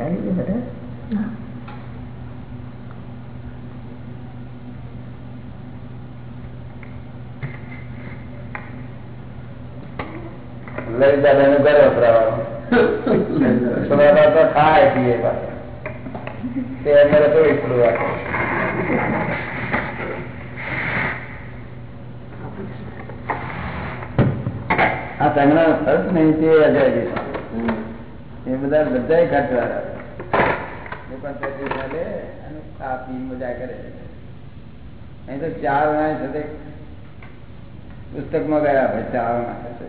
ચાલી છે બધા? લઈ દાદા ને ઘરે વપરાવાનું તો ખાય પીએ પાછા. તે અમારે તો એટલું રાખે. આ તંગણા ખર્ચ નહીં તે અજાય એ બધા બધા ખર્ચવાળા એ પણ પેટ્રોલ ચાલે અને ખા પી મજા કરે અહીં તો ચાર ના સાથે પુસ્તકમાં ગયા ભાઈ ચાર ના સાથે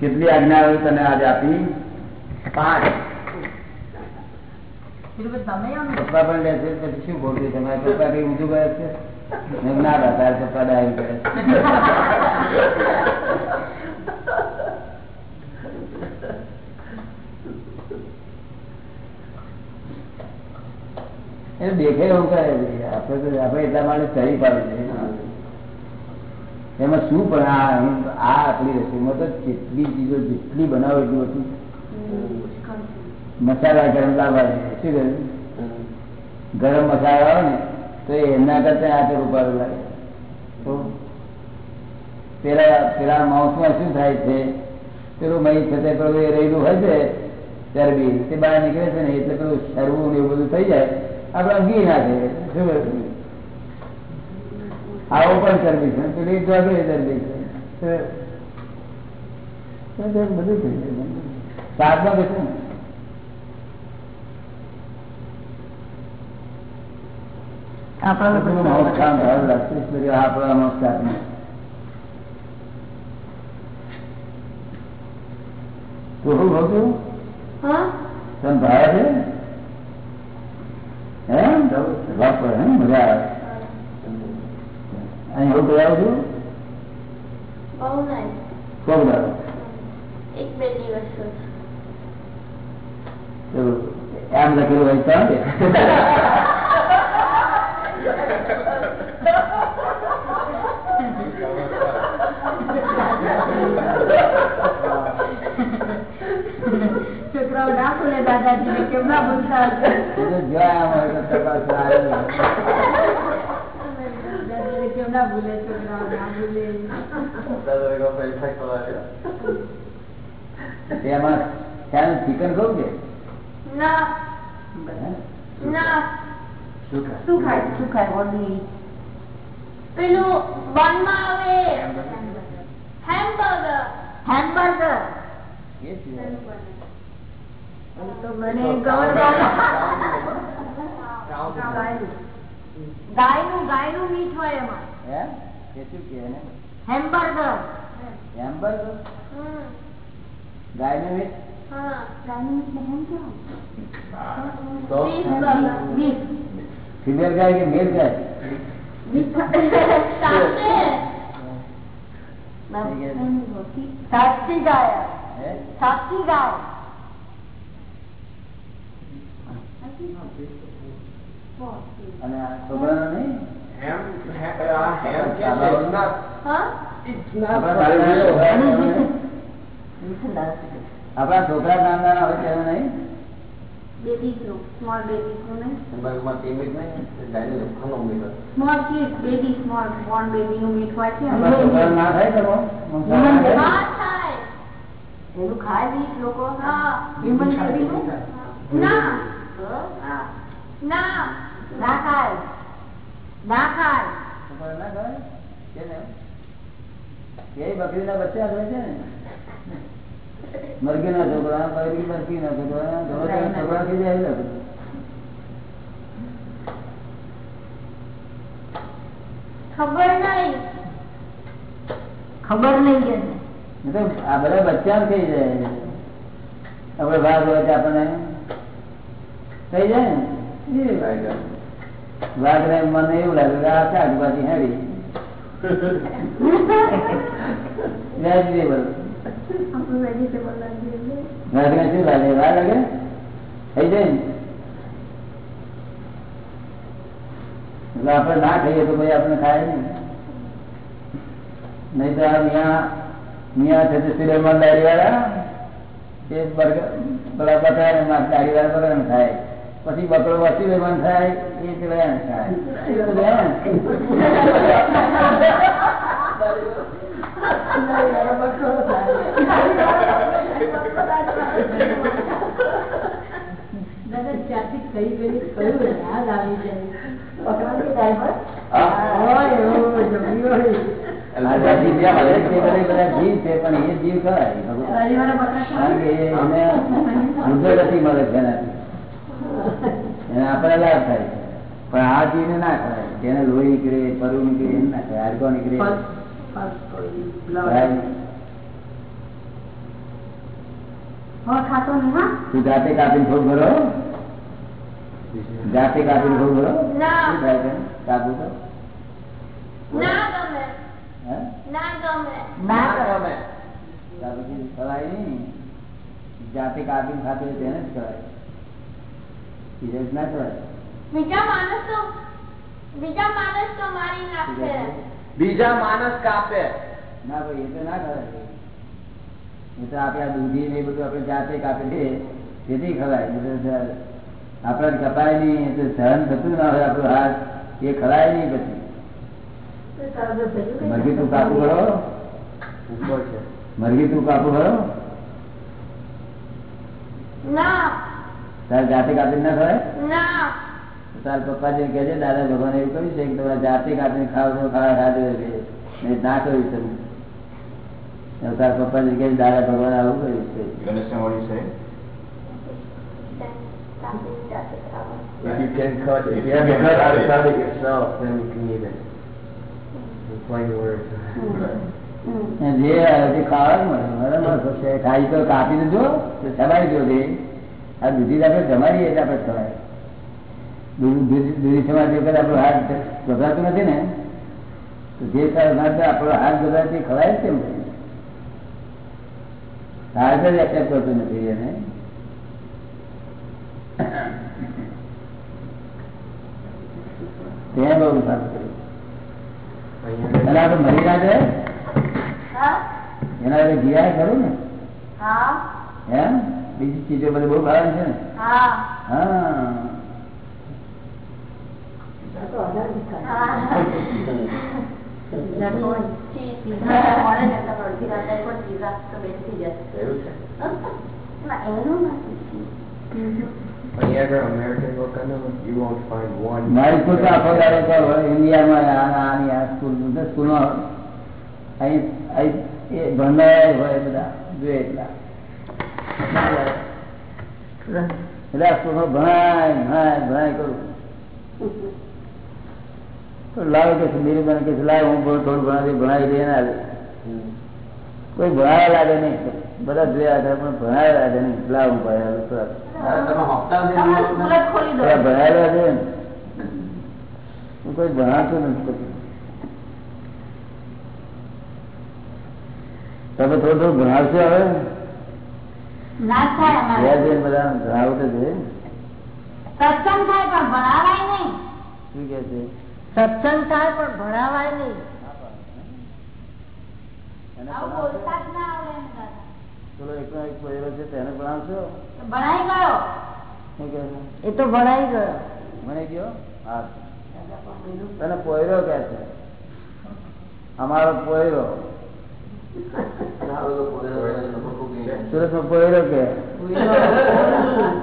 કેટલી આજ્ઞાઓ તને આજે આપી પાંચ પપ્પા પણ લે છે પછી શું બોલવું? તમારા પપ્પા કઈ ઊંધું કરે છે? ના હતા પપ્પા ડાયલ કરે એ દેખાય એવું કરે છે આપડે તો આપણે એટલા માટે ચડી પાડે છે એમાં. શું પણ આ આ આપણી રસીમાં તો જેટલી ચીજો જેટલી બનાવો એટલી ઓછી મસાલા ગરમ લાવવા જોઈએ. શું કહ્યું? ગરમ મસાલા આવે ને, તો એના કરતા તો રૂપારું લાગે. પેલા પેલા માઉસમાં શું થાય છે? પેલું મહી છે તે પેલું એ રહેલું હોય છે ચરબી તે બહાર નીકળે છે ને, એટલે પેલું શરવું ને એવું બધું થઈ જાય. આપણે ઘી નાખે. શું આવો પણ ચરબી છે. પેલી ચરબી છે. બધું થઈ જાય. સ્વાદમાં કશું ને આપણા નમસ્કાર થોડું હતું તને ભાવે છે એમ વાપર હે મજા આવે અહીં એવું કરાવું છું બહુ નહીં કોક દાડો એક બે દિવસ એવું એમ લખેલું હોય ચાલે છોકરાઓ ના દાદાજી કેમ ના બોલતા કેમ ના છોકરાઓ ના તેમાં ત્યાં ચિકન ખાવું કે? ના. ના. શું ખાય? શું ખાય શું ખાય ઓર્ડનરી પેલું બનમાં આવે હેમબર્ગર હેમબર્ગર તો મને ગાયનું. ગાયનું મીઠ હોય એમાં. હે? એ શું એને? Hamburger hamburger? હમ. ગાયનું મીઠ? હા. ગાયનું મીઠ હેમ કેવું? મીઠ. ફિમેલ ગાય કે મેલ ગાય? સાચે સાચી ગાય. હે? સાચી ગાય. અને આ છોકરાનો નહીં? બેબીઝનું Human baby. એ બકરીના બચ્ચા હોય છે ને. મરઘી ના છોકરા બકરી મરઘી ના છોકરા છોકરા થઈ જાય ખબર નહીં ખબર નહીં એને એ તો આ બધા બચ્ચા થઈ જાય. આપણે ભાગ હોય તો આપણને થઈ જાય ને. વાઘ ને મને એવું લાગે આ શાકભાજી હેરી આપણું વાઘ ને ખાઈએ તો ભાઈ આપણે ખાય નહીં. તો આ મિયા મિયા છે તે સિરિયલમાં દાઢી વાળા એ બર્ગર પેલા બટાર વાળા બર્ગર ખાય પછી બકરો વસી લેવાનું થાય. એ પેલા એને ખાય એ બધું એને. દાદા જ્યાંથી કઈ કઈ કયું ને યાદ આવી જાય હોય હોય જમી હોય આ બધા જીવ જ્યાં મળે છે તે બધા બધા જીવ છે પણ એ જીવ ખરા એ ભગવાન. દાઢીવાળા બકરા કારણ કે એ એને મળે છે આપણે લાભ થાય પણ આ જીવને ના થાય જેને લોહી નીકળે પરુ નીકળે એમ ના થાય હાડકો નીકળે હા? તું જાતે કાપીને થોડું ભરો. જાતે કાપીને થોડું ભરો. ના. શું થાય છે? કાપવું તો ના ગમે. હે? ના ગમે. ના ગમે. ત્યાર પછી ખવાય નહીં. જાતે કાપીને ખાતે તેને જ કહેવાય બીજા ના ખવાય બીજા માણસ તો બીજા માણસ તો મારી નાખે. બીજા માણસ કાપે. ના ભાઈ એ તો ના ખવાય એ તો આપણે આ દૂધી ને બધું આપણે જાતે કાપી દે તેથી ખવાય. આપણે કપાય નહીં. એ તો સહન થતું ના હોય આપણું હાથ. એ ખવાય નહીં પછી. મરઘી તું કાપું કરો ઉપર છે. મરઘી તું કાપું કરો જાતે કાપી ના ખવાય? ના. તાર પપ્પા જે કહે છે દાદા ભગવાન એવું કહ્યું છે કે તમારા જાતે કાપીને ખાવ તો ખાવા હશે. ના કહ્યું તમે તાર પપ્પા જે કહે છે દાદા ભગવાન આવું કહ્યું છે Ganesh saying? If you can cut, if you have to cut out of it yourself, then you can eat it. In plain words. જે ખાવાનું મળે બરાબર છે ખાઈ તો કાપી દેજો જમાઈ દો આ દૂધી આપણે જમાડીએ એટલે આપણે ખવાય સમાજ આપણો હાથ ગભરાતું નથી ને તો જે સાહેબ આપણો હાથ ગભરાતી ખવાય કેમ હાથ જ એક્સેપ્ટ કરતું નથી એને. ત્યાં બહુ સારું કર્યું. અને આપણે મરી ના જાય? એના ખરું ને? એમ? બીજી ચીજો બધી બહુ ભાવે છે ને? હા. મારી સ્કૂલ તો આખો દાડો તો ઇન્ડિયામાં આ- આની આ સ્કૂલ બધા સ્કૂલમાં અહીં અહીં એ ભણનારા હોય બધા જોઈએ એટલા એટલે આ સ્કૂલમાં ભણાય ભણાય ભણાય કરું તો લાવ કે મેરી બને કે લાવે હું થોડું થોડું ભણાવી ભણાવી દે ના આવે કોઈ ભણાયા લાગે નહીં. બધા જોયા હતા પણ ભણાયા લાગે નહીં. લાવ થોડા ભણાયેલા છે ને. હું કોઈ ભણાતું નથી તમે થોડું થોડું ભણાવશો હવે? બધા? ભણાવું તો નહીં. શું કે છે? સત્સંગ થાય પણ ભણાવાય નહીં. ના એક પોયરો છે તેને ભણાવશો? ભણાઈ ગયો. શું કે છે? એ તો ભણાઈ ગયો. મને ગયો? હા. તને પોયરો કે છે. અમારો પોયરો. સુરતમાં પોયરો કે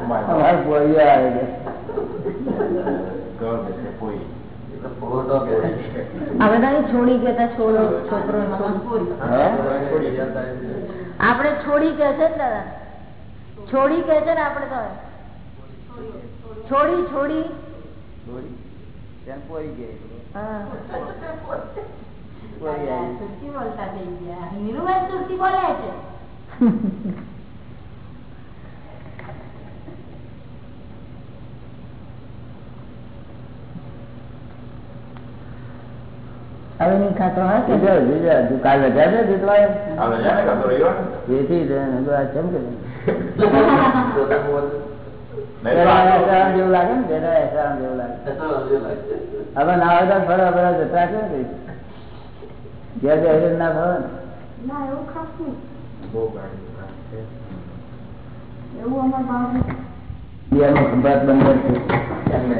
અમારો પોયરો આવે કે God, they say, boy. આ છોડી કે છે ને દાદા? છોડી કે છે ને આપણે તો છોડી છોડી. બોલે તેને પોરી કે હા પોરી આવી. સુરતી બોલતા થઈ ગયા નીરુભાઈ સુરતી બોલે છે હવે નહીં ખાતો હા તું કાલ રજા છે જીતવા Habla ya, me canto arriba. એથી જ એને તો આ ચમ કે જેવું લાગે ને જેવું લાગે. હવે ના હોય તો ફરવા ફરવા જતા છે ને ઘેર બેસીને ના ફરો ના. એવું ખાસ નહીં. એવું અમારા બંદર છે એમને.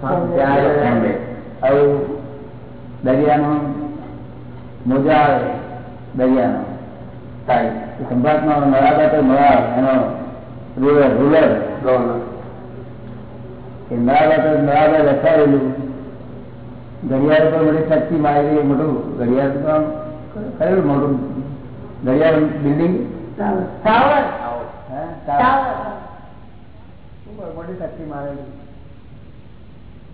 ત્યાં આગળ આવું દરિયાનું મોજા આવે દરિયાનો. ખંભાતનો નળાગા તો નળાવ એનો રૂલર રૂલર એ નળાગા તો નળાગા લખાવેલું ઘડિયાળ પર મોટી શક્તિ મારેલી મોટું ઘડિયાળ તો આમ કયું મોટું? ઘડિયાળ બિલ્ડિંગ? ટાવર મોટી શક્તિ મારેલી.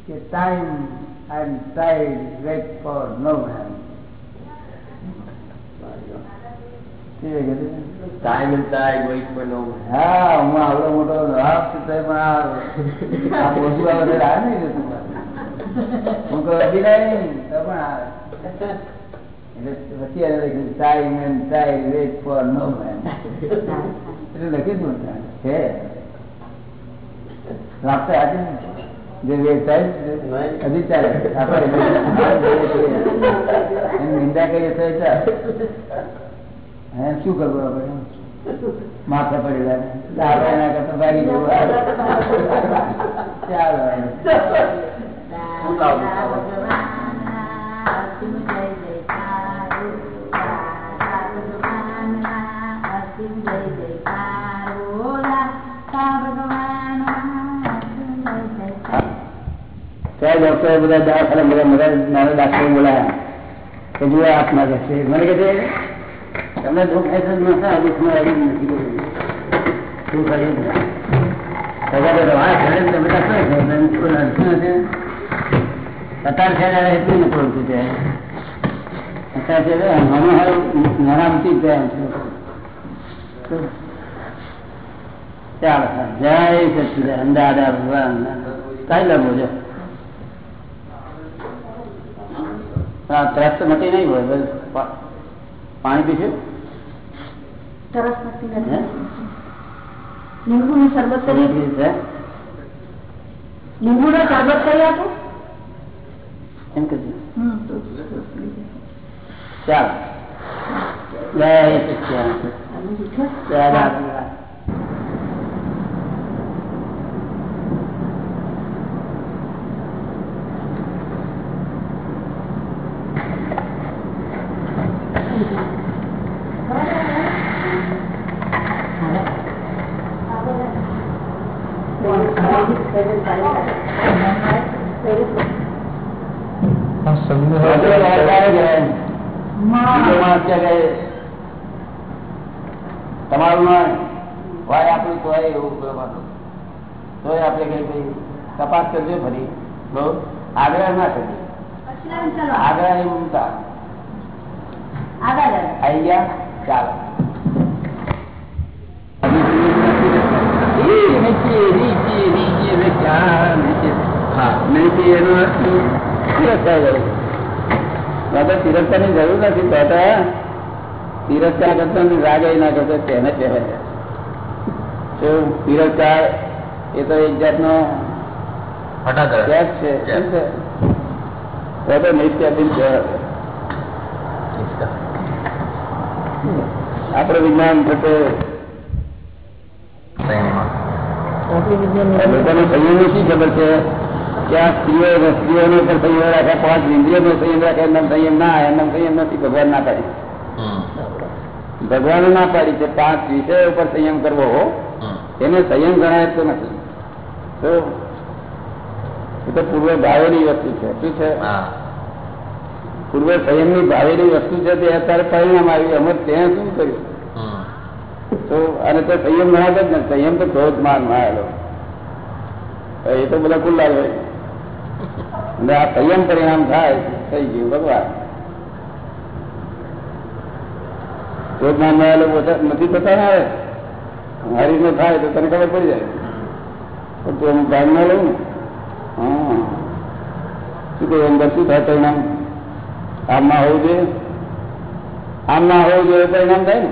કે time Time and tide wait for no man. હા હું આવડો મોટો લાભ પણ આ આ ઓછું આવે તો નહીં જતું હું કોઈ વધી નહીં. તો પણ આવે એટલે પછી એને લખ્યું time and wait for no man એટલે લખી જ છે. રાત્રે આજે જે શું કરવું આપણે? માથે પડેલા કરતા ભાગી જવું. ચાલો. ત્યાં ડોક્ટરો બધા દવાખાના બધા બધા નાના ડાક્ટરો બોલાયા. કે જુઓ કે છે. મને કહે છે, તમને દુઃખ થાય છે નશા દુઃખમાં આવી નથી દુઃખ કોઈ નડતું નથી અત્યારે છે એટલું પડતું છે છે. ચાલો જય સચિદાન દાદા ભગવાન. કઈ લાગો છો હા તો મટી નહીં હોય પાણી પીશું? તરસ નથી. નથી લીંબુનું શરબત કરી લીંબુ લીંબુનો શરબત કરી આપો. એમ તો ચાલો. જય સચિદાન જય દાદા તમારું ના હોય આપણું તો એવું કરવાનું તોય આપણે કઈ કઈ તપાસ કરજો ફરી બહુ આગ્રહ ના કરીએ ચલો આગ્રહ એ ઉમતા આગળ આવી ગયા ચાલો તિરસ્કારની જરૂર નથી દાદા તિરસ્કાર રાગે ના કરતો તેને કહેવાય એ તો એક જાતનો ત્યાગ છે તો તો નિત્યાધીન આપણે વિજ્ઞાન થતો સંયમની શી ખબર છે? કે આ સ્ત્રીઓ સ્ત્રીઓને પણ સંયમ રાખે પાંચ ઇન્દ્રિયો સંયમ રાખે એમના સંયમ ના એમના સંયમ નથી ભગવાન ના પાડી ભગવાને ના પાડી છે પાંચ વિષયો ઉપર સંયમ કરવો એને સંયમ ગણાય તો નથી. તો એ તો પૂર્વ ભાવેલી વસ્તુ છે. શું છે? પૂર્વ સંયમની ભાવેલી વસ્તુ છે તે અત્યારે પરિણામ આવ્યું અમે ત્યાં શું કર્યું? તો અને તો સંયમ ગણાતો જ ને સંયમ તો ક્રોધ માન આવેલો એ તો બધા ખુલ્લા હોય. અને આ સંયમ પરિણામ થાય થઈ ગયું ભગવાન. ક્રોધ માન નથી થતા ને આવે. મારી ને થાય તો તને ખબર પડી જાય. પણ તું અમુક ભાગ ના લઉં ને? હા. શું કહ્યું અંદર શું થાય પરિણામ? આમ ના હોવું જોઈએ? આમ ના હોવું જોઈએ પરિણામ થાય ને?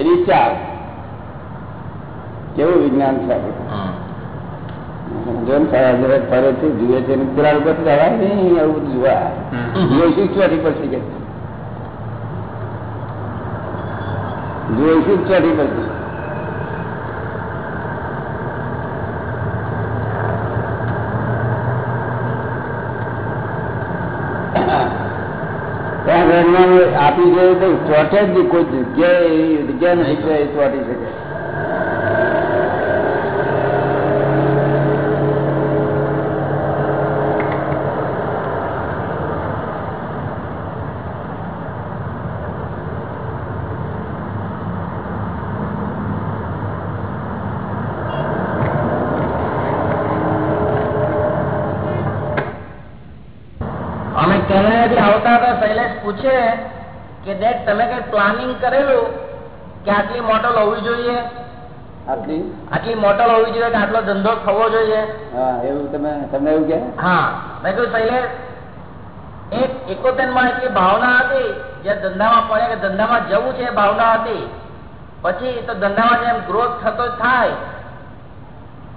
એની ચાલ કેવું વિજ્ઞાન છે જુએ છે ને પેલા ઉપર જવાય નહીં આવું બધું જોઈ જોઈશું ચોથી પડશે કે. જોઈશું ચઢી પડશે આપી જોઈએ ચોટે જ કોઈ જગ્યાએ જગ્યા નહીં ચોટી શકે અમે કેનેડાથી આવતા હતા શૈલેષ પૂછે કે દેખ તમે કઈ પ્લાનિંગ કરેલું કે આટલી મોટલ હોવી જોઈએ? આટલી? આટલી મોટલ હોવી જોઈએ કે આટલો ધંધો થવો જોઈએ? હા એવું તમે તમને એવું કે? હા. મેં કહ્યું શૈલેષ એક એકોતેરમાં એટલી ભાવના હતી જે ધંધામાં પડે કે ધંધામાં જવું છે એ ભાવના હતી. પછી તો ધંધામાં જેમ ગ્રોથ થતો થાય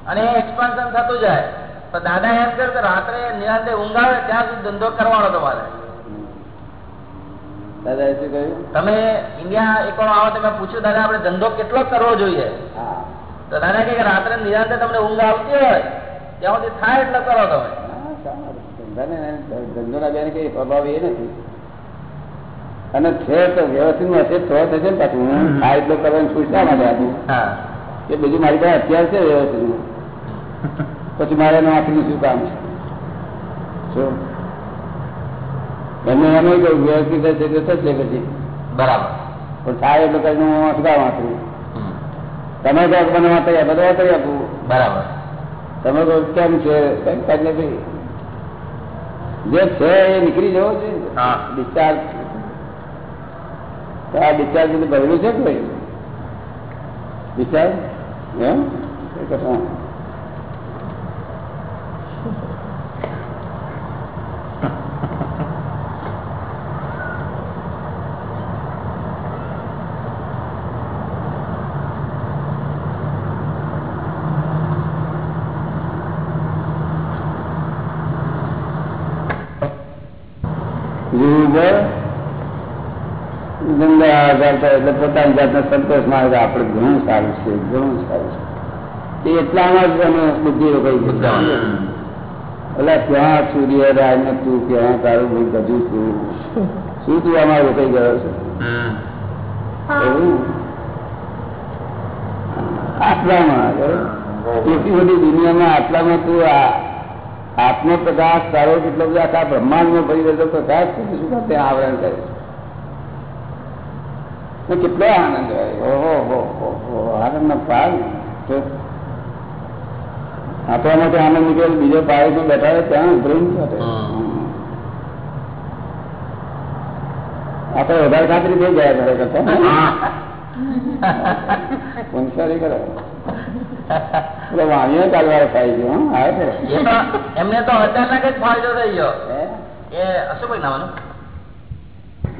અને એક્સપાન્શન થતું જાય. તો દાદા એમ કરે કે રાત્રે નિરાંતે ઊંઘાવે ત્યાં સુધી ધંધો કરવાનો તમારે. દાદા શું કહ્યું? તમે ઇન્ડિયા એક આવો તમે પૂછ્યું દાદા આપણે ધંધો કેટલો કરવો જોઈએ? તો દાદા કે રાત્રે નિરાંતે તમને ઊંઘ આવતી હોય ત્યાં સુધી થાય એટલો કરો તમે. ધંધો ના બેન કઈ પ્રભાવ એ નથી. અને છે તો વ્યવસ્થિત હશે તો થશે ને પાછું. હું આ એટલો કરવાની શા માટે આપું એ બધું મારી પાસે અત્યાર છે વ્યવસ્થિત પછી મારે એનું આખરી શું કામ છે? શું? એમને એમ કહ્યું વ્યવસ્થિત હશે તો થશે પછી. બરાબર. પણ થાય એટલે કઈ હું અટકાવ આપું? તમે તો મને વાંચી આપો તો વાંચી આપું. બરાબર. તમે તો કેમ છે? કઈ કઈ નથી. જે છે એ નીકળી જવો છે ડિસ્ચાર્જ. તો આ ડિસ્ચાર્જ ભરેલું છે કે ભાઈ? ડિસ્ચાર્જ? એમ એ કશા જીવન ગંગા કરતા એટલે પોતાની જાતને સંતોષ મારે કે આપણે ઘણું સારું છે ઘણું સારું છે. એ એટલામાં જ અમે બુદ્ધિ રોકાઈ એટલે ક્યાં સૂર્ય રાજ ને તું? ક્યાં તારું? ભાઈ બધું તું શું તું આમાં રોકાઈ ગયો છે? આટલામાં એટલી બધી દુનિયામાં આટલામાં તું આ આત્મ પ્રકાશ તારો કેટલો બધા આખા બ્રહ્માંડમાં ભરી રહેલો પ્રકાશ છે શું આવરણ કરે ને કેટલો આનંદ આનંદ નો પાર આપણામાંથી આનંદ નીકળે બીજો પાડોશમાં બેઠા હોય ત્યાં ઉભરી. આપણે વધારે ખાતરી થઈ ગયા ઘરે કરતા પંચારી કરે? વાણીઓ ચાલવાનો થાય આવે તો. એમને તો અચાનક જ ફાયદો થઈ ગયો. એ શું અશુભાઈ નાવાનું?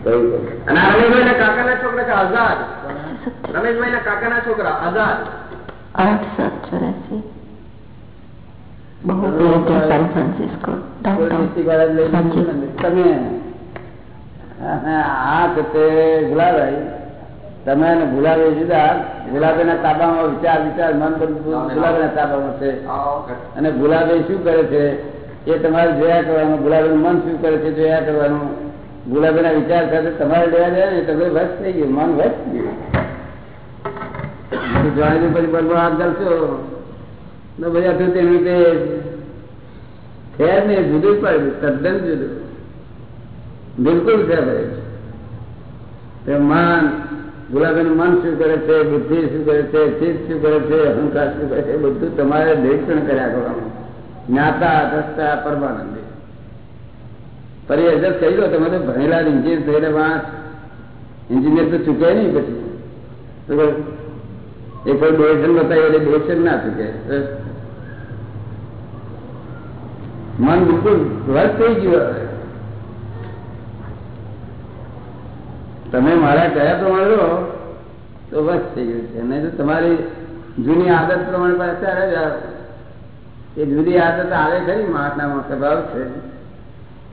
કહ્યું કહ્યું. અને ના છોકરા છે આઝાદ. રમેશભાઈ ના કાકાના છોકરા આઝાદ. આઠસો ચોરાસી બહુ પેલા સાન ફ્રાન્સિસ્કો. તમે આ તે ગુલાબાઈ તમે એને ગુલાબી ના તાબામાં વિચાર વિચાર મન બધું ગુલાબીના તાબામાં છે. અને ગુલાબી શું કરે છે? એ તમારે જોયા કરવાનું ગુલાબી મન શું કરે છે જોયા કરવાનું? ગુલાબીના વિચાર સાથે તમારે લેવા દે ને તમે વસ્ત થઈ ગયું, મન વસ ગયું. જાણી પછી બનવા હાથ ચાલશો ને બધા તો તેની છે જ નહીં જુદું પડ્યું, તદ્દન જુદું. બિલકુલ ભાઈ તે મન, ગુલાબીનું મન શું કરે છે, બુદ્ધિ શું કરે છે, ચિત્ત શું કરે છે, અહંકાર શું કરે છે, બધું તમારે નિરીક્ષણ કર્યા કરવાનું. જ્ઞાતા દસતા પરમાનંદી. ફરી એડજસ્ટ થઈ ગયો તમે તો ભણેલા ઇન્જિનિયર થઈને માણસ એન્જિનિયર તો ચૂકે નહીં પછી. એક કોઈ ડોએશન બતાવે એટલે ડોએશન ના ચૂકે. મન બિલકુલ વર્ગ થઈ ગયું. તમે મારા કયા પ્રમાણે રહો તો બસ થઈ ગયું છે. નહીં તો તમારી જૂની આદત પ્રમાણે અત્યારે એ જુદી આદત આવે ખરી માણસના સ્વભાવ છે.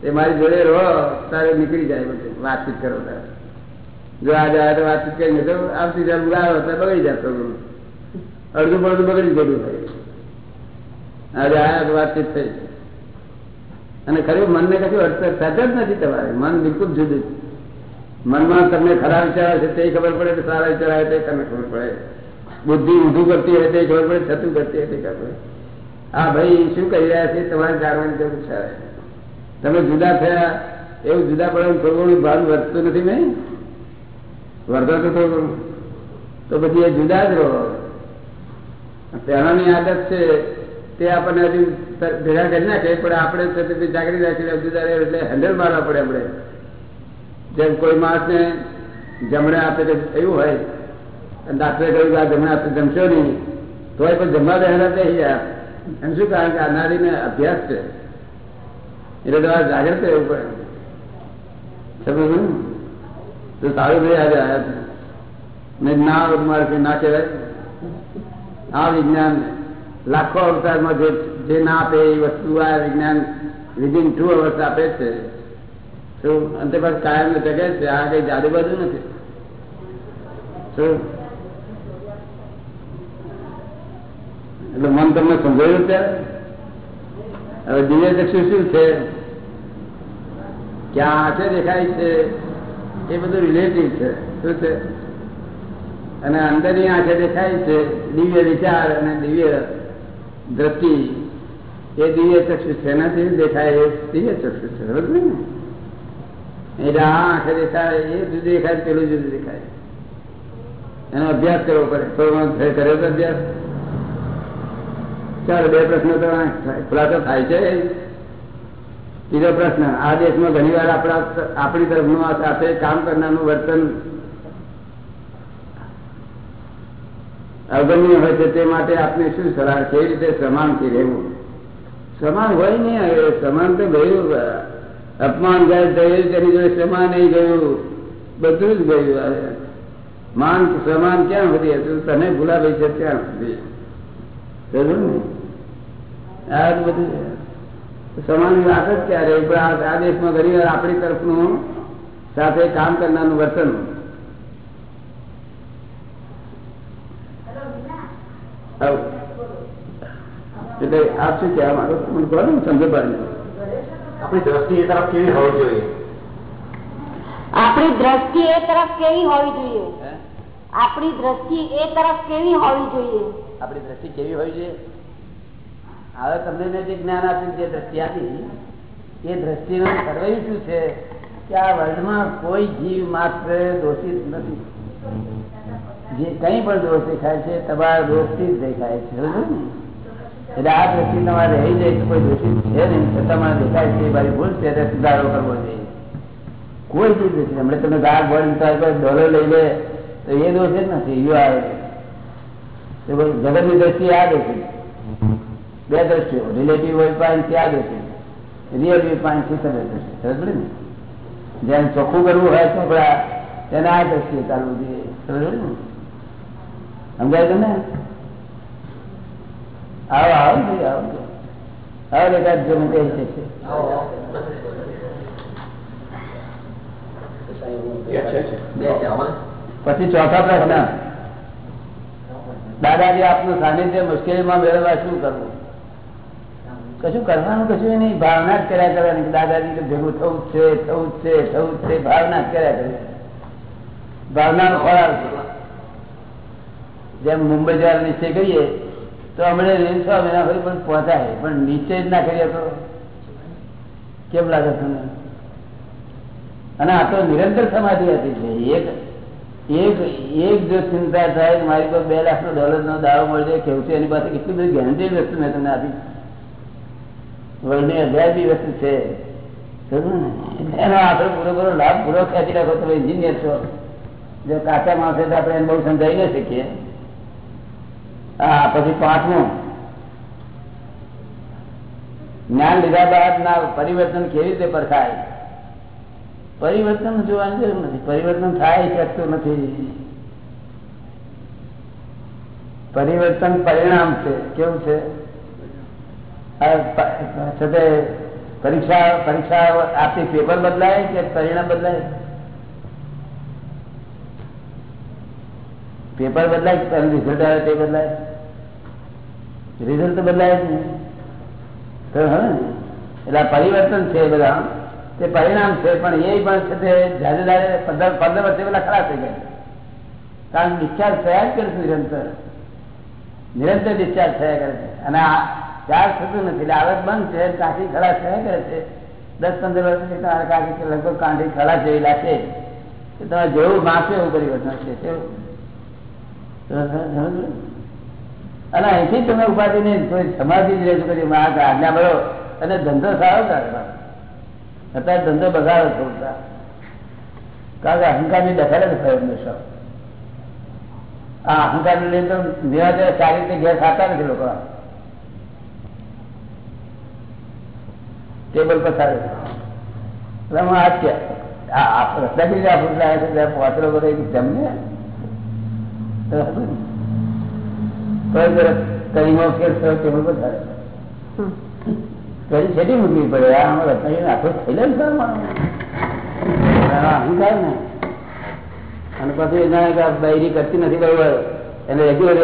એ મારી જોડે રહો, તારે નીકળી જાય બધું, વાતચીત કરો તારે. જો આજે આવે તો વાતચીત કરીને તો આવતી જાય બોલાવો તો બગડી જતો અડધું પડધું બગડી ગયું ભાઈ આજે આયા તો વાતચીત થઈ. અને ખરું મનને કશું અડચણ સજ જ નથી તમારે. મન બિલકુલ જુદું. મનમાં તમને ખરાબ વિચાર છે તે ખબર પડે કે સારા વિચાર આવે તે તમને ખબર પડે. બુદ્ધિ ઊંધું કરતી હોય તે ખબર પડે, છતું કરતી હોય તે ખબર પડે. હા ભાઈ શું કહી રહ્યા છે? તમારે જાણવાની જરૂર છે. તમે જુદા થયા, એવું જુદા પડવાનું થોડું ભાન વધતું નથી મેં વર્ધો તો થોડું. તો પછી એ જુદા જ રહો. પહેલાની આદત છે, તે આપણને હજી ભેગા કરી નાખે, પણ આપણે છે તે જાગૃતિ રાખીને જુદા એટલે હેન્ડલ મારવા પડે આપણે. જેમ કોઈ માણસને જમણે આપે કે થયું હોય, અને ડાક્ટરે કહ્યું કે આ જમણે આપે જમશો નહીં, તોય પણ જમવા બેહેલા થઈ ગયા એમ શું કારણ કે અનાદિને અભ્યાસ છે? એટલે તમારે જાગૃત રહેવું પડે. સમજ ને? તો સારું ભાઈ આજે આવ્યા ને ના મારે ના કહેવાય? આ વિજ્ઞાન લાખો અવતારમાં જે જે ના આપે એ વસ્તુ આ વિજ્ઞાન વિધિન ટુ અવર્સ આપે છે. શું અંતે પાછું કાયમ ટકે છે, આ કઈ જાદુ બાજુ નથી. શું એટલે મન તમને સમજાયું ત્યારે હવે દિવ્ય ચક્ષુ શું છે? કે આ આંખે દેખાય છે, એ બધું રિલેટિવ છે. શું છે? અને અંદરની આંખે દેખાય છે, દિવ્ય વિચાર અને દિવ્ય દ્રષ્ટિ, એ દિવ્ય ચક્ષુ છે એનાથી દેખાય? એ દિવ્ય ચક્ષુ છે, બરોબર ને? એટલે આ આંખે દેખાય, એ જુદું દેખાય, પેલું જુદું દેખાય. એનો અભ્યાસ કરવો પડે. થોડો કર્યો તો અભ્યાસ. ચાલો, બે પ્રશ્નો તો ખુલાસો થાય છે. ત્રીજો પ્રશ્ન, આ દેશમાં ઘણી વાર આપણા આપણી તરફનું આ સાથે કામ કરનારનું વર્તન અવગણ્ય હોય છે, તે માટે આપને શું સલાહ, કેવી રીતે સમાનથી રહેવું સમાન હોય નહીં, હવે સમાન તો ગયું, અપમાન ગયું તેની જોડે સમાન નહીં ગયું, બધું જ ગયું. માન સમાન ક્યાં સુધી હતું તને ભૂલાવી છે ત્યાં સુધી ને આ બધું. સમાન વાત જ ત્યારે પણ આ દેશમાં ઘણી વાર આપણી તરફનું સાથે કામ કરનારનું વર્તન એટલે આપ શું કહેવા માંગો મને કહો ને, હું સમજો પાડી આપણી દ્રષ્ટિ એ તરફ કેવી હોવી જોઈએ? આપણી દ્રષ્ટિ એ તરફ કેવી હોવી જોઈએ? આપણી દ્રષ્ટિ એ તરફ કેવી હોવી જોઈએ? આપણી દ્રષ્ટિ કેવી હોવી છે હવે તમને મેં જે જ્ઞાન આપ્યું જે દ્રષ્ટિ આપી એ દ્રષ્ટિનું સર્વૈવ શું છે? કે આ વર્લ્ડમાં કોઈ જીવ માત્ર દોષિત નથી. જે કંઈ પણ દોષ દેખાય છે, તમારા દોષથી જ દેખાય છે એટલે આ દ્રષ્ટિ તમારે રહી જાય તો કોઈ દોષિત છે નહીં. છતાં મને દેખાય છે મારી ભૂલ છે, એટલે સુધારો કરવો જોઈએ. કોઈ ચીજ નથી. હમણાં તમે ગાર બોલ ડોલર લઈ લે, તો એ દોષ જ નથી. યુ આવે જગતની દ્રષ્ટિ આ દોષી બે દ્રષ્ટિઓ રિલેટિવ પોઈન્ટથી આ દોષી રિયલ વ્યૂ પોઈન્ટથી તમે દોષી સમજ ને? જેને ચોખ્ખું કરવું હોય ચોપડા તેને આ દ્રષ્ટિએ ચાલવું જોઈએ સમજ ને? સમજાય તમને? આવો આવો ભાઈ આવો. આવો એકાદ પછી ચોથા પ્રશ્ન. દાદાજી આપનું સાનિધ્ય મુશ્કેલીમાં મેળવવા શું કરવું? કશું કરવાનું કશું નહીં. ભાવના જ કર્યા કરવાની દાદાજી ભેગું થવું છે થવું છે થવું છે. ભાવના જ કર્યા કરે ભાવનાનો ખોરાક જેમ મુંબઈ જવા નીચે કરીએ તો હમણાં રેલ છ મહિના પછી પણ પહોંચાય. પણ નીચે જ ના કરીએ તો કેમ લાગે તમને? અને આ તો નિરંતર સમાધિ હતી એક એક એક જો ચિંતા થાય મારી પાસે બે લાખ નો ડોલર નો દાવો મળી જાય કેવું છે એની પાસે કેટલી બધી ગેરંટી વસ્તુ મેં તમને આપી. જ્ઞાન લીધા બાદ ના પરિવર્તન કેવી રીતે પરખાય પરિવર્તન જોવાની જરૂર નથી. પરિવર્તન થાય શકતું નથી. પરિવર્તન પરિણામ છે. કેવું છે? પ- પરીક્ષા પરીક્ષા આપતી પેપર બદલાય કે પરિણામ બદલાય? પેપર બદલાય કે રિઝલ્ટ આવે તે બદલાય? રિઝલ્ટ બદલાય જ નહીં? એટલે પરિવર્તન છે બધા. તે પરિણામ છે, પણ એ પણ છે તે જ્યારે જ્યારે પંદર પંદર વર્ષે પેલા ખરાબ થઈ ગયા. કારણ ડિસ્ચાર્જ થયા જ કરે છે નિરંતર. નિરંતર ડિસ્ચાર્જ થયા કરે છે. અને આ ચાર્જ થતું નથી. આવત બંધ છે, કાંઠી ખલાસ છે કરે છે? દસ પંદર વર્ષથી તમારે કાંઠી લગભગ કાંઠી ખલાસ જેવી છે તમે જેવું માપે એવું પરિવર્તન છે? અને અહીંથી તમે ઉપાધિ નહીં કોઈ સમાધિ જ રહેશે કરી આ આજ્ઞા બરો અને ધંધો સારો કરે અત્યારે ધંધો બગાડો થોડતા કારણ કે અહંકારની દખલ જ થયો હંમેશા આ અહંકાર ને લઈને તો નિરાતે સારી રીતે ઘેર ખાતા નથી લોકો. ટેબલ પસારે હું આ આ રત્નાગીરી આપણું લાવે છે ત્યાં પાત્રો બધો જમને ફેર થયો ટેબલ છેટી મૂકવી પડે? આ અમારે રત્નાગીરી આખો થયેલો ને અહંકાર અને પછી જાણે કે બૈરી કરતી નથી બરોબર. એને રેગ્યુલર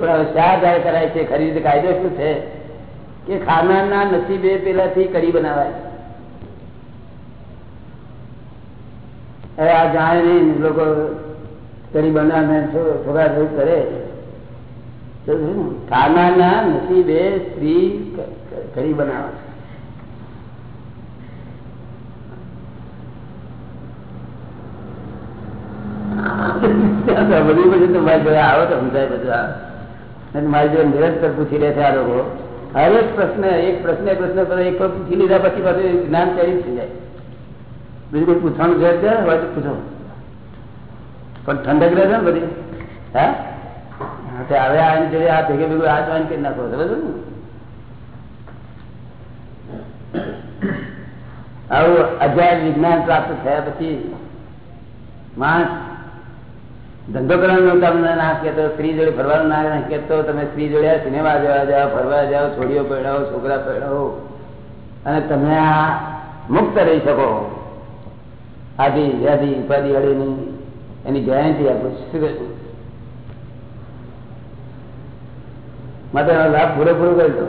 પણ હવે શા જાય કરાય છે ખરી કાયદો શું છે. કે ખાનારના નસીબે પેલાથી કરી બનાવાય. હવે આ જાણે નહીં લોકો કરી. બનાવે છોકરા કરે ખાનારના નસીબે સ્ત્રી ક- ક- બનાવે બધું બધું તમારી જોડે આવો તો સમજાય બધું આવે મારી જોડે નિરંતર પૂછી રહે છે આ લોકો. હરેક પ્રશ્ન, એક પ્રશ્ન એક પ્રશ્ન પર એક પૂછી લીધા પછી પાછું જ્ઞાન ચરી થઈ જાય. બીજું કોઈ પૂછવાનું છે અત્યારે? હોય તો પૂછો. પણ ઠંડક રહે છે ને બધી? હા? હવે આની જોડે આ ભેગે ભેગું આ જોઈન કરી નાખો સમજો ને? આવું અજાય વિજ્ઞાન પ્રાપ્ત થયા પછી માણસ ધંધો કરવાનો તમને ના કહેતો સ્ત્રી જોડે ફરવાનું ના કહેતો તમે સ્ત્રી જોડે સિનેમા જવા જાઓ, ફરવા જાઓ, છોડીઓ પહેરાવો, છોકરા પહેરાવો. અને તમે આ મુક્ત રહી શકો. આદિ, વ્યાધિ ઉપાધિ અડીની એની ગેરંટી આપું શું કહ્યું માટે એનો લાભ પૂરેપૂરો કરી દો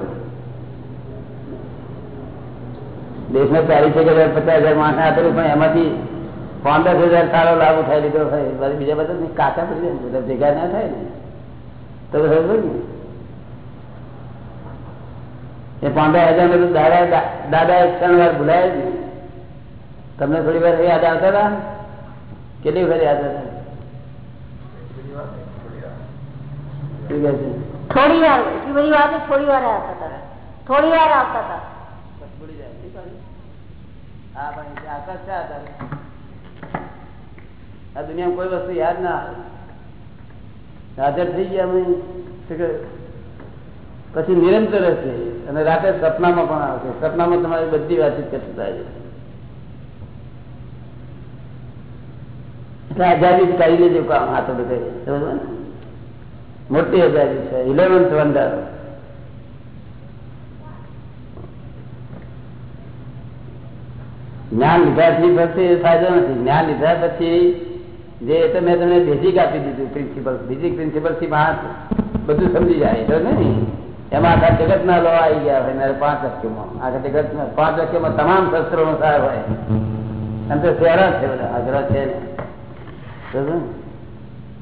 દેશમાં ચાલીસ હજાર પચાસ હજાર માણસ આપેલું પણ એમાંથી પંદર હજાર સારો લાભ ઉઠાવી લીધો હોય બાકી બીજા બધા કાચા પડી જાય ભેગા ના થાય ને. તો તો સમજો ને. એ પંદર હજાર ને તો દાદા દાદા એક ત્રણ વાર ભૂલાય જ નહીં. તમને થોડી વાર યાદ આવતા હતા કેટલી વાર યાદ આવતા થોડી વાર એટલી બધી વાત થોડી વાર આવતા હતા. થોડી વાર આવતા હતા. ભૂલી જાય. હા ભાઈ આકાશ છે આ દુનિયામાં કોઈ વસ્તુ યાદ ના આવે. હાજર થઈ ગયા અમે. પછી નિરંતર હશે અને રાતે સપનામાં પણ આવશે સપનામાં તમારી બધી વાતચીત કરતી થાય છે. આઝાદી કરી લેજો કામ આ બધે. મોટી આઝાદી છે. ઇલેવન્થ વંડર જ્ઞાન લીધાથી પછી ફાયદો નથી. જ્ઞાન લીધા પછી જે એટલે મેં તમને બેઝિક આપી દીધું પ્રિન્સિપલ બેઝિક પ્રિન્સિપલથી માણસ બધું સમજી જાય તો ને એમાં આખા જગત ના લો આવી ગયા હોય, મારે પાંચ વાક્યોમાં. આખા જગત પાંચ વાક્યોમાં તમામ શસ્ત્રો નો સાર હોય. એમ તો સહેરા છે બધા હાજરા છે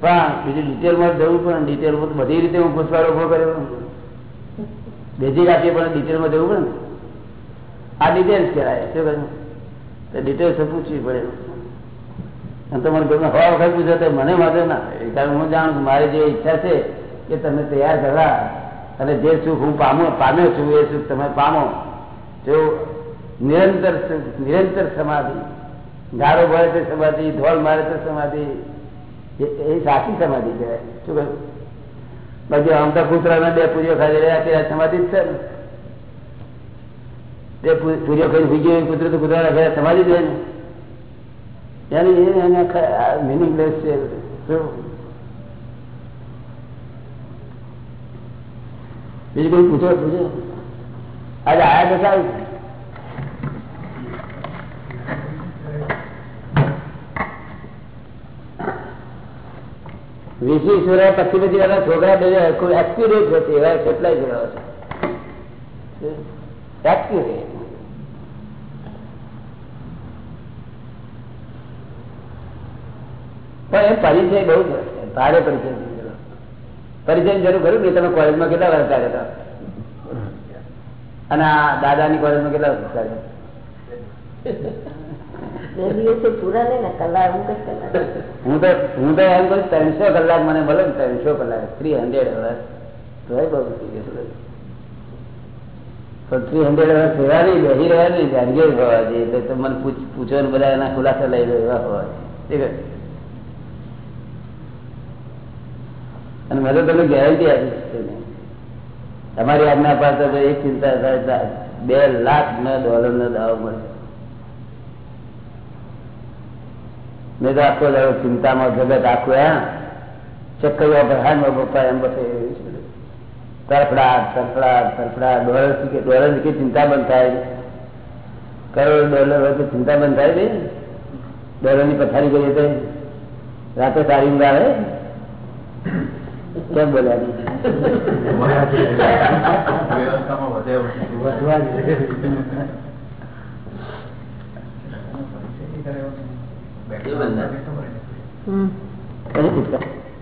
પણ બીજું ડિટેલમાં જવું પણ ડિટેલમાં બધી રીતે હું પૂછવાડો ઊભો કર્યો. બેઝિક આપીએ પણ ડિટેલમાં જવું પડે ને. આ ડિટેલ્સ કહેવાય, શું કહ્યું? ડિટેલ્સ પૂછવી પડે. અને તમારે ગમે હવા વખત પૂછો તો મને વાંધો ના. કારણ હું જાણું છું, મારી જે ઈચ્છા છે કે તમે તૈયાર કરવા અને જે સુખ હું પામો, પામ્યો છું, એ સુખ તમે પામો. જો નિરંતર નિરંતર સમાધિ, ગાળો ભરે તે સમાધિ, ધોળ મારે તે સમાધિ, એ- સાચી સમાધિ કહેવાય. શું કહ્યું? બાકી આમ તો કૂતરાના બે પૂરીઓ ખાઈ રહ્યા આ સમાધિ જ છે ને. પૂ- પૂરીઓ ખાઈને ભૂઈ ગયો કૂતરો તો કૂતરાના ખાઈ સમાધિ જ હોય ને. યાની એ મિનિંગલેસ છે બીજું કઈ પૂછો પૂછો. આજે આયા તો સારું. વીસ વીસ વર્ષ પચીસ પચીસ વર્ષ છોકરા બે એક્સપિરિયન્સ હતી એવા કેટલાય છોકરાઓ છે. એક્સપિરિયન્સ પણ એ પરિચય બહુ. ભારે પરિચયની જરૂર. કર્યું કે તમે કોલેજમાં કેટલા વર્ષ કાર્ય હતા? અને આ દાદાની કોલેજમાં કેટલા વર્ષ કલાક હું તો હું તો એમ કહું ત્રણસો કલાક મને મળે ને ત્રણસો કલાક થ્રી હંડ્રેડ અવર્સ તો બહુ થ્રી હંડ્રેડ અવર્સ રહેવા નહીં બેસી રહ્યા નહીં જાનગીર હોવા જોઈએ. એટલે મને પૂછવાનું ને બધા એના ખુલાસા લઈ લો એવા હોવા જોઈએ ઠીક છે? અને મેં તો તમને ગેરંટી આપી શકશો તમારી આજ્ઞા પાસે તો એક ચિંતા થાય બે લાખ ડોલર નો દાવો મળે. મેં તો આખો દાડો ચિંતામાં જગત આખું હા ચક્કરિયા પ્રહારમાં પપ્પા એમ બસે તરફડાટ તરફડાટ તરફડાટ ડોલર કે ડોલરથી ચિંતા બંધ થાય કરોડ ડોલર હોય તો ચિંતા બંધ થાય બે ડોલરની પથારી કરીએ તો રાતે સારી ઊંઘ આવે. કેમ બોલ્યા?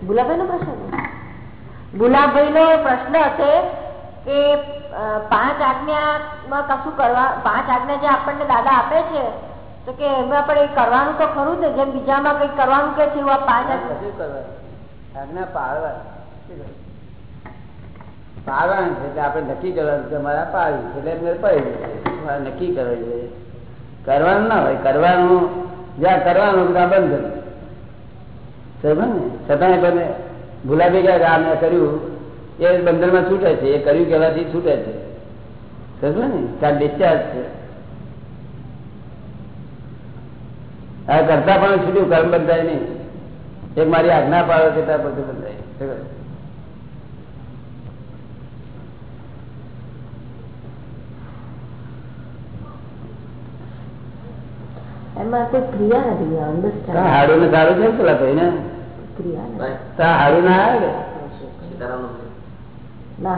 ગુલાબભાઈ નો પ્રશ્ન ગુલાબભાઈ નો પ્રશ્ન હશે કે પાંચ આજ્ઞામાં કશું કરવા પાંચ આજ્ઞા જે આપણને દાદા આપે છે તો કે એમાં આપણે એ કરવાનું તો ખરું ને? જેમ બીજામાં કઈ કરવાનું કે છે એવું પાંચ. આજ્ઞા. પાળવા પાળવાનું છે એટલે આપણે નક્કી કરવાનું કે મારે છે. એટલે એમને પાડી નક્કી કરવું જોઈએ કરવાનું ના હોય, કરવાનું, જ્યાં કરવાનું ત્યાં બંધ કરવું. ને? છતાંય બને આ મેં કર્યું, એ બંધનમાં છૂટે છે. એ કર્યું કહેવાથી છૂટે છે. સમજો ને? ત્યાં ડિસ્ચાર્જ છે. આ કરતા પણ છૂટ્યું, કર્મ બંધાય નહીં. એક મારી આજ્ઞા પાડો છે ત્યાં બધું બંધાય. એમાં કોઈ ક્રિયા નથી અન્ડરસ્ટેન્ડ હાડું ને સારું છે પેલા ભાઈ ને ક્રિયા હાડું ના. આવે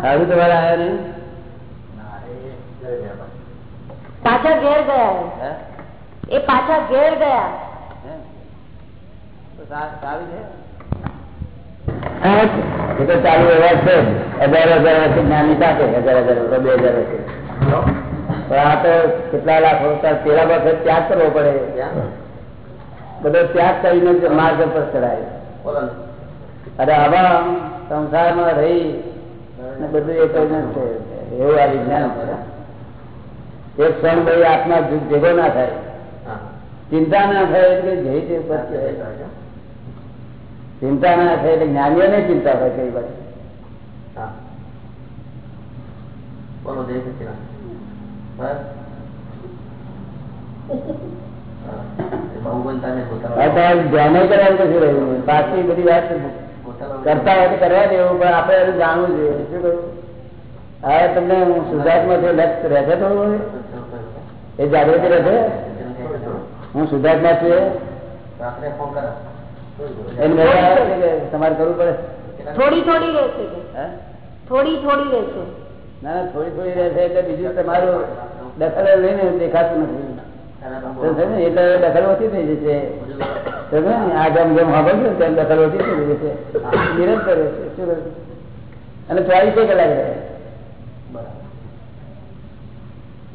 હાડું તમારે આવ્યા નહીં? પાછા ઘેર ગયા એ. એ પાછા ઘેર ગયા. હે? તો સારું છે? હા. એ તો ચાલુ એવા છે. હજાર હજાર વર્ષે જ્ઞાની સાથે હજાર હજાર વર્ષ, બે હજાર વર્ષે આ તો કેટલા લાખ પેલા વખત ત્યાગ કરવો પડે. બધો ત્યાગ કરીને માર્ગ પર ચડાય. અરે આવા સંસારમાં રહી ને બધું એ કઈ એવું આ વિજ્ઞાન એક ક્ષણ ભાઈ આત્મા ભેગો ના થાય. ચિંતા ના થાય એટલે જઈ તે ચિંતા ના થાય એટલે જ્ઞાનીઓને ચિંતા થાય કઈ બાજુ. બોલો જય ધ્યાન કરવાનું કશું રહ્યું નહીં. બાકી બધી વાત કરતા હોય કરવા દેવું પણ આપણે એનું જાણવું જોઈએ શું કહ્યું હવે તમને હું સુધાર્થમાં જે લક્ષ રહેશે તો એ જાગૃતિ રહેશે હું સુધાર્થમાં છું એ? એને મેળે આવે છે કે તમારે કરવું પડે થોડી થોડી રહેશે થોડી થોડી રહેશે ના ના થોડી થોડી રહેશે એટલે બીજું તમારું દખલ લઈને દેખાતું નથી. તો છે ને એટલે દખલ ઓછી થઈ જશે. તો છે ને આ જેમ જેમ હવે તેમ દખલ ઓછી થઈ જશે. નિરંતર રહેશે શું કરું અને ચોવીસે કલાક રહે.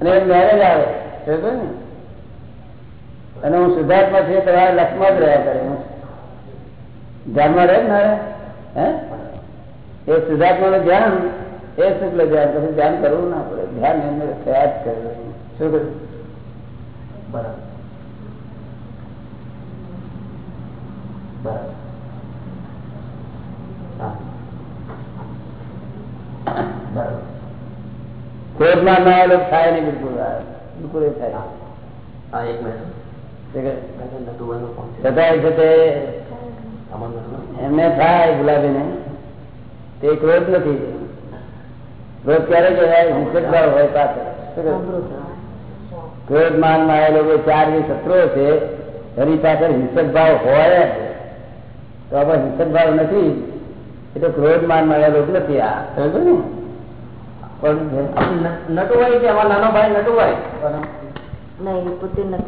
અને મેરેજ આવે સમજો ને? અને હું સિદ્ધાર્થમાં છે તમારા લક્ષમાં જ રહ્યા કરે. હું ધ્યાનમાં રહે ને હે? એ સિદ્ધાર્થમાં ધ્યાન એ શુક્લ ધ્યાન કશું ધ્યાન કરવું ના પડે ધ્યાન એમને થયા જ કરે શું કરું ક્રોધમાં ના આવે થાય નહીં બિલકુલ આ બિલકુલ એ થાય તે કે છતાંય છે તે એમને થાય ગુલાબીને તે ક્રોધ નથી ક્રોધ ક્યારે કહેવાય? હિંસક ભાવ હોય પાછળ? ક્રોધ માનમાં આવેલો કોઈ ચાર જે શત્રુઓ છે એની પાછળ હિંસક ભાવ હોય તો આપણે હિંસક ભાવ નથી એ તો ક્રોધ માનમાં આવેલો નથી આ. સમજો ને? પણ નટુભાઈ છે અમારા નાનો ભાઈ નટુભાઈ?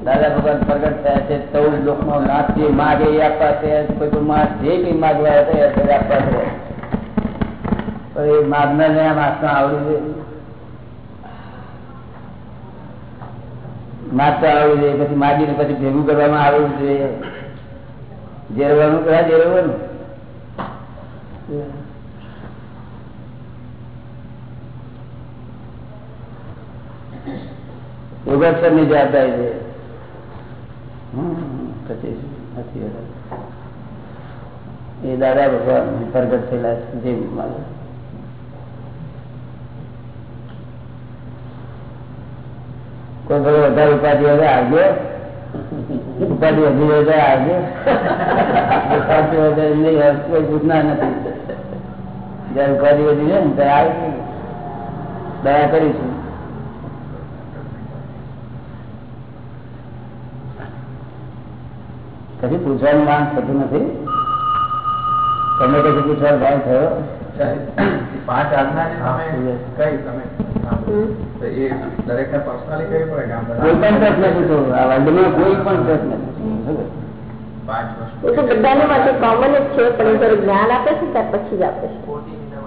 દાદા ભગવાન પ્રગટ થયા છે ચૌદ લોકો નાથ જે માગે એ આપવા છે. કોઈ પણ જે કઈ માગવા હતા છે એ આપવા છે. એ માગનાર ને માસમાં આવડવું જોઈએ માગતા આવડવું જોઈએ પછી માગીને પછી ભેગું કરવામાં આવડવું જોઈએ જેરવાનું કયા જેરવાનું યોગાક્ષરની જવાબદારી છે. પછી નથી એ દાદા ભગવાન પ્રગટ થયેલા છે, જે માગે. કોઈ ભલે વધારે ઉપાધિ તો આવજો. ઉપાધિ વધી તો આવજો. ઉપાધિ નહીં કોઈ પૂછનાર નથી. જયારે ઉપાધિ વધી જાય ને, ત્યારે આવજો દયા કરીશું. પછી પૂછવાનું માંગ થતું નથી. તમે પછી પૂછવાનો ભાવ થયો? પાંચ આજ્ઞા જે તમે કઈ તમે? તો એ પર્સનલી કઈ પડે? કે આમ બધા? કોઈ પણ પ્રશ્ન પૂછો. આ વર્લ્ડમાં કોઈ પણ પ્રશ્ન પૂછો. એ તો બધાને માટે કોમન જ છે પણ એ જયારે જ્ઞાન આપે છે ત્યાર પછી જ આપે છે.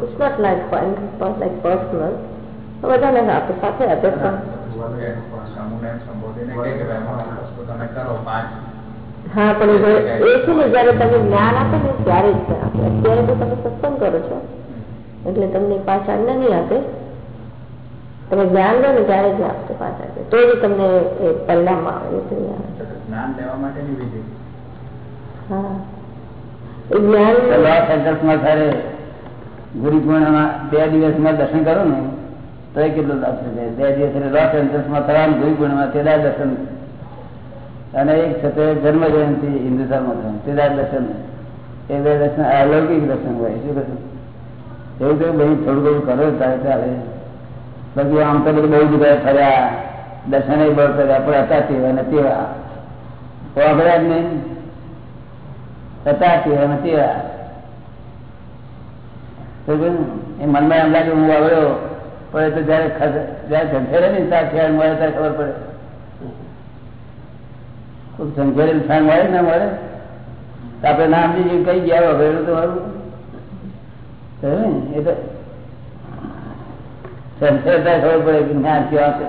It's not like like personal બધાને આપે સાથે આપે પણ સમૂહને સંબોધીને કહે કે ભાઈ આમાં વસ્તુ તમે કરો પાંચ. હા પણ એ જયારે- છે ને જયારે તમે જ્ઞાન આપે ને ત્યારે જ આપે અત્યારે તો તમે સત્સંગ કરો છો. એટલે તમને પાંચ આજ્ઞા નહીં આપે. તમે જ્ઞાન લો ને ત્યારે જ આપશે આજ્ઞા તો જ તમને એ પરિણામ આવે તો જ્ઞાન લેવા માટેની વિધિ. હા. જ્ઞાન તો લોસ એન્જલ્સમાં જ્યારે ગુરુ પૂર્ણિમા બે દિવસમાં દર્શન કરો ને તો એ કેટલું લાભ થશે? બે દિવસ એટલે લોસ એન્જલ્સમાં થવાનું ગુરુ પૂર્ણિમા તેદાર દર્શન. અને એક છે તે જન્મ જયંતિ હિન્દુ ધર્મ તેદાર દર્શન. એ બે દર્શન અલૌકિક દર્શન હોય શું કહે એવું તો બધું થોડું બધું કરો ત્યારે ચાલે બાકી આમ તો બધું બહુ જગ્યાએ ફર્યા દર્શન બહુ કર્યા પણ હતા તેવા ને તેવા. આગળ જ નહીં. હતા તેવા ને તેવા. એ મનમાં એમ લાગે હું આવ્યો પણ એ તો જયારે જયારે ઝંખેડે ને ત્યારે ખ્યાલ મળે ત્યારે ખબર પડે. ખૂબ ઝંખેડે ખ્યાલ મળે ને મળે? આપડે નામ કઈ ગયા વગેરે તો મારું તો ને, એ તો ઝંખેડતા ખબર પડે કે જ્ઞાન ક્યાં છે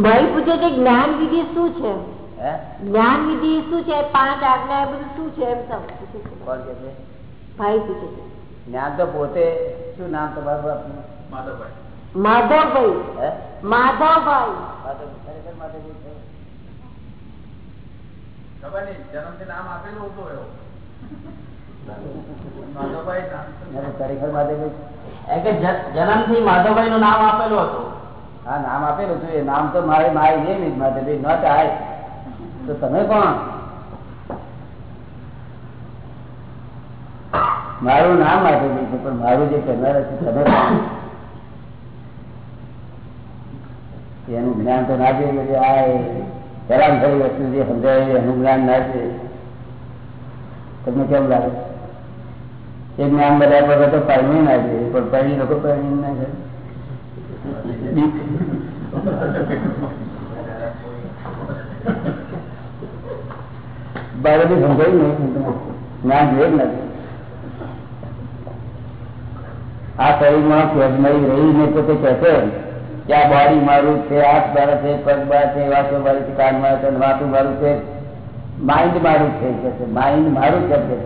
ભાઈ પૂછે છે જ્ઞાન વિધિ શું છે? હે જ્ઞાન વિધિ શું છે? પાંચ આજ્ઞા એ બધું શું છે? એમ સમ પૂછે છે. કોણ કે છે. ભાઈ પૂછે છે. જ્ઞાન તો પોતે શું નામ તમારું આપનું? માધવભાઈ. માધવભાઈ. હે? માધવભાઈ. માધવ ખરેખર માધવજી છે? ખબર નહીં જન્મથી નામ આપેલું હતું એવું. માધવભાઈ નામ અને ખરેખર માધવજી એ કે જ- જન્મથી માધવભાઈ નું નામ આપેલું હતું. હા નામ આપેલું હતું. એ નામ તો મારે મારી name is Madhavji not I તો તમે કોણ? મારું નામ માધવજી છે પણ મારું જે કહેનાર છે તમે કોણ? એનું જ્ઞાન તો ના જોઈએ આ હેરાન થઈ વસ્તુ જે સમજાય એનું જ્ઞાન ના છે તમને કેમ લાગે? એ જ્ઞાન બધા વગર તો પરણી ના જોઈએ પણ પરણી લોકો પરણી ના છે બાળકી સમજાયું નહીં જ્ઞાન જોઈએ જ નથી. આ શરીરમાં રહી રહીને પોતે કહે કહેશે કે આ બોડી મારું છે હાથ મારા છે, પગ મારા છે વાસો મારી છે, કાન મારા છે વાતું મારું છે. માઇન્ડ મારું છે માઇન્ડ મારું છે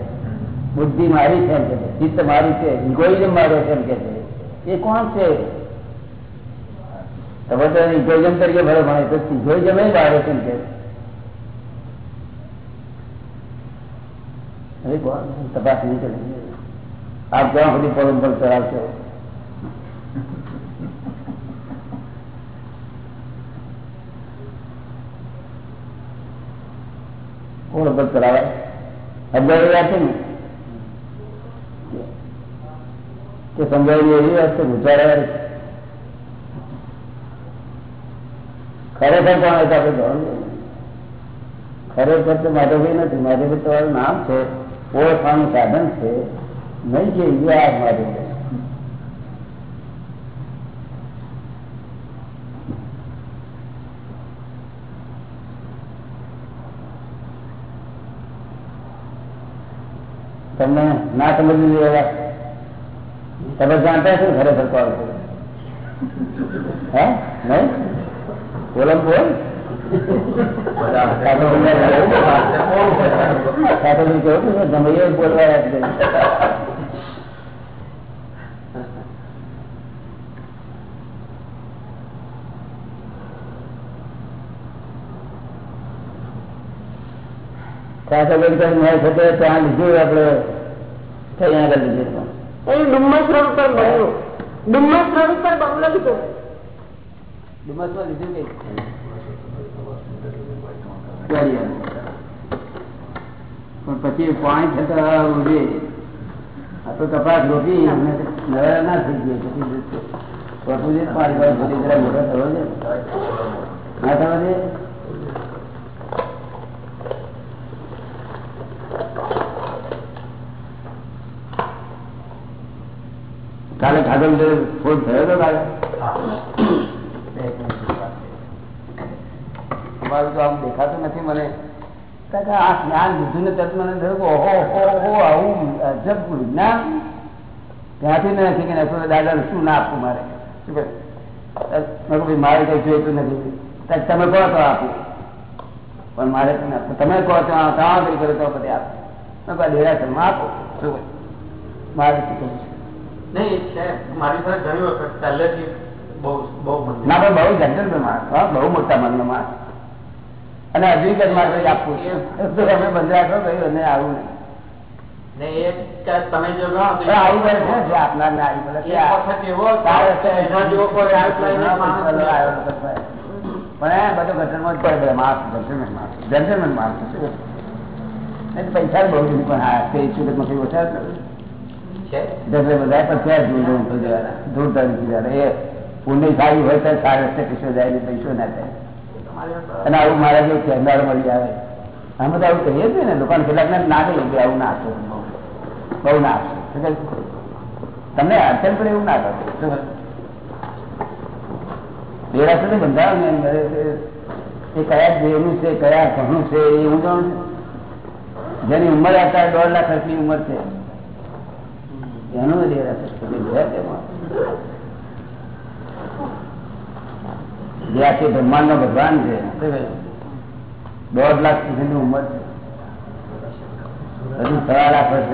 બુદ્ધિ મારી છે ચિત્ત મારું છે ઇગોઇઝમ મારો છે, કે છે. એ કોણ છે? તમે તો ઇગોઇઝમ તરીકે ભલે ભણે તો ઇગોઇઝમ એ મારો છે, કે તપાસ નહીં કરી આપ જ્યાં સુધી પર ચડાવશો કોણ પર ચડાવે અગિયાર રહ્યા છે ને કે સમજાયેલી એવી વાત છે ગુજારા ખરેખર કોણ હોય તો આપણે જોવાનું જોઈએ. ખરેખર તો માધવભાઈ નથી માધવભાઈ તમારું નામ છે ઓળખવાનું સાધન છે નહીં કે યા માધવભાઈ તમને ના સમજવું જોઈએ તમે જાણતા છો ઘરે ખરેખર હે? નહીં? બોલો ને બોલ. બોલવા આપણે પણ પછી પાણી થતા ઉડે આ તો કપાસ રોપી નવા ના થઈ ગયો પછી જોઈએ પાણી મોટો છે ના થવા દે કાલે કાગળ ફોન થયો હતો કાલે. તમારું તો આમ દેખાતું નથી મને. આ જ્ઞાન લીધું ને તરત મને થયું ઓહો ઓહો આવું અજબ જ્ઞાન. ત્યાંથી ને નથી કે નસો દાદા શું ના આપવું મારે? મેં ભાઈ મારે કઈ જોઈતું નથી. તમે કહો તો આપું. પણ મારે. તમે કહો તો કામ કરી તો બધે આપો. મેં કહ્યું, ડેરાસરમાં આપો. શું કહે? મારે શું છે? મારી સાથે ઘણી વખત પહેલેથી બહુ બહુ મંદિર ના પણ બહુ જનરલ માણસ બહુ મોટા મનનો માણસ. અને અધિક મારે કઈ આપવું છે. તો તમે બંધ કરો કઈ અને આવું નહીં? પૈસા બહુ પણ હા તે સુરતમાં કઈ ઓછા એટલે પુણ્ય સારી હોય તો સારા રસ્તે પૈસો જાય ને પૈસો ના થાય. અને આવું મારા જેવું કહેનાર મળી આવે. અમે તો આવું કહીએ છીએ ને લોકોને કેટલાક ને કહીએ કે આવું ના આપશો બહુ. ના આપશો તમને અડચણ પણ એવું ના કરો? દેરાસર ને ને અંદર એ- કયા દેવનું છે, કયા ઘણું છે, એ હું જાણું જેની ઉંમર અત્યારે દોઢ લાખ વર્ષની ઉંમર છે. એનું તેમાં. જે બ્રહ્માંડ નો ભગવાન છે. દોઢ લાખ સુધીની ઉંમર છે. હજુ સવા લાખ વર્ષ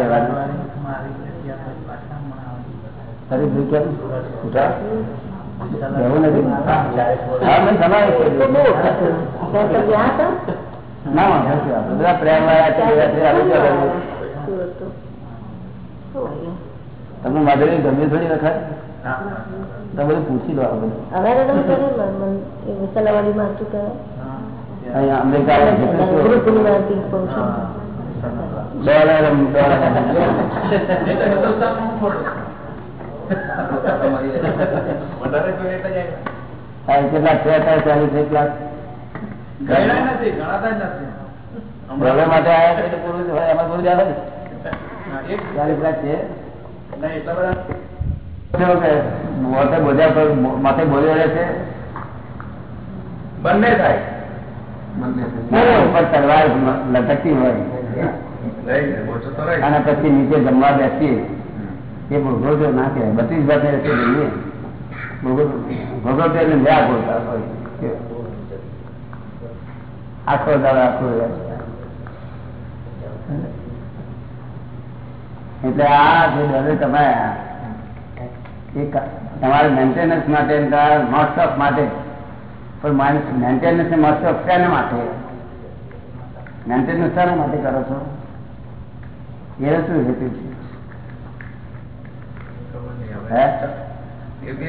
ના પ્રેમ વાળા બધા આપણે. ચાલે. સુરત તો શું હોય? તમને માધુરી ગમે થોડી વખત તમે બધું પૂછી લો અમેરિકા ડોલર ડોલર કેટલા છે ચાલીસ એક લાખ. નથી ગણાતા નથી. માટે આવ્યા તો પૂરું એમાં પૂરું એક ચાલીસ લાખ છે. નહીં એટલા બધા કેવું કે માથે બોજા પર માથે બોલી રહે છે. બંને થાય. ઉપર તલવાર લટકતી હોય. અને પછી નીચે જમવા બેસીએ. એ ભોગવતો જો ના કહેવાય. બત્રીસ વર્ષે રસ્તે જઈએ ભોગવતો એટલે ન્યા બોલતા હોય. આખો દાડો આખો. એટલે આ જે ડરે તમે એ ક- તમારે મેન્ટેનન્સ માટે નોટ ઓફ માટે. પણ મેન્ટેનન્સ ને મોસ્ટ ઓફ શાના માટે? મેન્ટેનન્સ શાના માટે કરો છો? એ શું હેતુ છે? હે?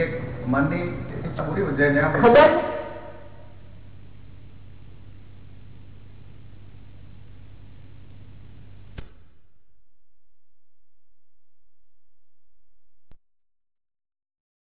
મનની ઈચ્છા પૂરી જેને આપણે ખબર?